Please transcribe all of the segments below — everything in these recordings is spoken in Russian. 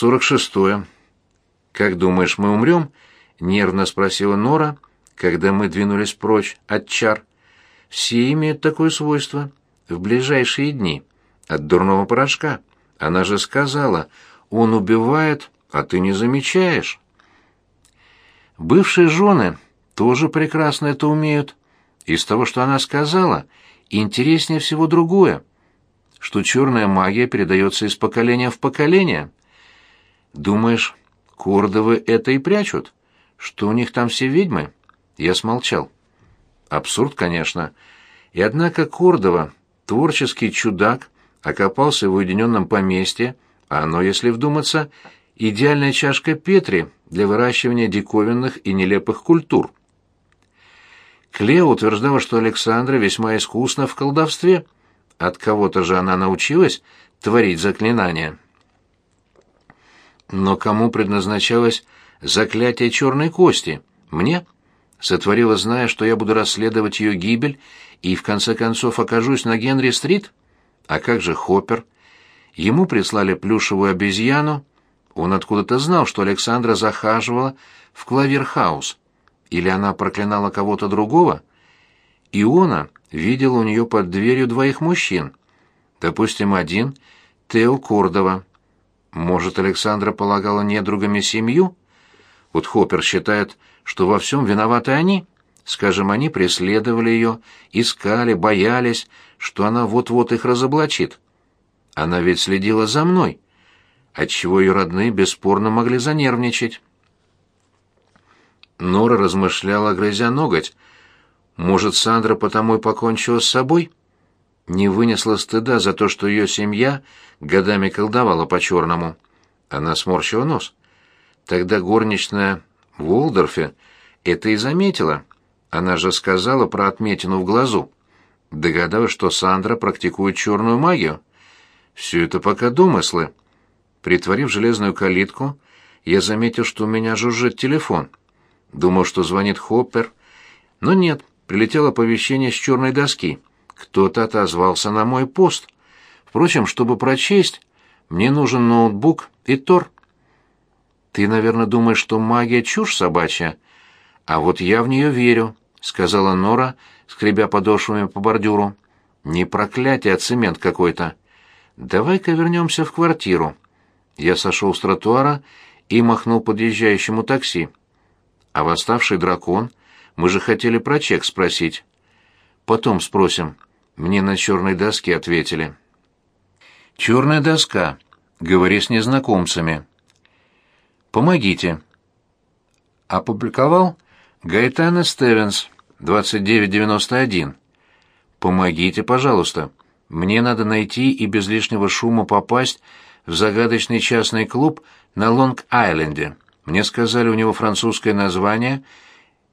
Сорок шестое. Как думаешь, мы умрем? Нервно спросила Нора, когда мы двинулись прочь от чар. Все имеют такое свойство. В ближайшие дни. От дурного порошка. Она же сказала, он убивает, а ты не замечаешь. Бывшие жены тоже прекрасно это умеют. Из того, что она сказала, интереснее всего другое, что черная магия передается из поколения в поколение. Думаешь, Кордовы это и прячут? Что у них там все ведьмы? Я смолчал. Абсурд, конечно. И однако Кордова, творческий чудак, окопался в уединенном поместье, а оно, если вдуматься, идеальная чашка Петри для выращивания диковинных и нелепых культур. Клео утверждала, что Александра весьма искусна в колдовстве. От кого-то же она научилась творить заклинания. Но кому предназначалось заклятие черной кости? Мне? Сотворила, зная, что я буду расследовать ее гибель и в конце концов окажусь на Генри-стрит? А как же Хоппер? Ему прислали плюшевую обезьяну. Он откуда-то знал, что Александра захаживала в Клаверхаус. Или она проклинала кого-то другого? Иона видела у нее под дверью двоих мужчин. Допустим, один — Тео Кордова. Может, Александра полагала недругами семью? Вот Хоппер считает, что во всем виноваты они. Скажем, они преследовали ее, искали, боялись, что она вот-вот их разоблачит. Она ведь следила за мной, отчего ее родные бесспорно могли занервничать. Нора размышляла, грызя ноготь. Может, Сандра потому и покончила с собой? Не вынесла стыда за то, что ее семья годами колдовала по-черному. Она сморщила нос. Тогда горничная в Уолдорфе это и заметила. Она же сказала про отметину в глазу. Догадалась, что Сандра практикует черную магию. Все это пока домыслы. Притворив железную калитку, я заметил, что у меня жужжит телефон. Думал, что звонит Хоппер, но нет, прилетело оповещение с черной доски. Кто-то отозвался на мой пост. Впрочем, чтобы прочесть, мне нужен ноутбук и Тор. Ты, наверное, думаешь, что магия чушь собачья? А вот я в нее верю, сказала Нора, скребя подошвами по бордюру. Не проклятие, а цемент какой-то. Давай-ка вернемся в квартиру. Я сошел с тротуара и махнул подъезжающему такси. А восставший дракон? Мы же хотели про чек спросить. Потом спросим. Мне на черной доске ответили. Черная доска. Говори с незнакомцами. Помогите. Опубликовал Гайтана Стевенс, 2991. Помогите, пожалуйста. Мне надо найти и без лишнего шума попасть в загадочный частный клуб на Лонг-Айленде. Мне сказали, у него французское название,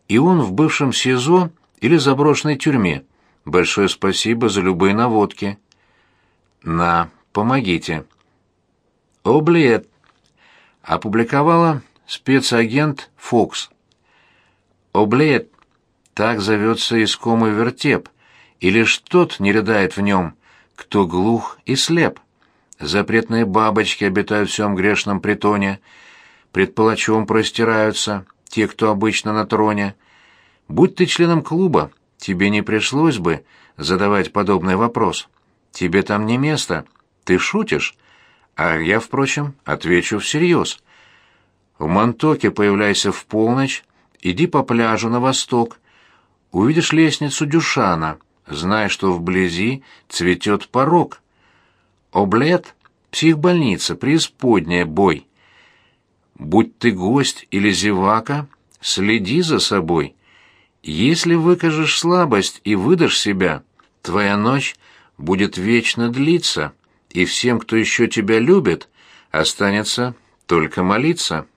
и он в бывшем СИЗО или заброшенной тюрьме. Большое спасибо за любые наводки. На, помогите. Облиет. Опубликовала спецагент Фокс. Облиет. Так зовется искомый вертеп, и лишь тот не рыдает в нем, кто глух и слеп. Запретные бабочки обитают в всем грешном притоне — пред палачом простираются те, кто обычно на троне. Будь ты членом клуба, тебе не пришлось бы задавать подобный вопрос. Тебе там не место. Ты шутишь? А я, впрочем, отвечу всерьез. В Монтоке появляйся в полночь, иди по пляжу на восток. Увидишь лестницу Дюшана, знай, что вблизи цветет порог. Облет — психбольница, преисподняя бой. Будь ты гость или зевака, следи за собой. Если выкажешь слабость и выдашь себя, твоя ночь будет вечно длиться, и всем, кто еще тебя любит, останется только молиться».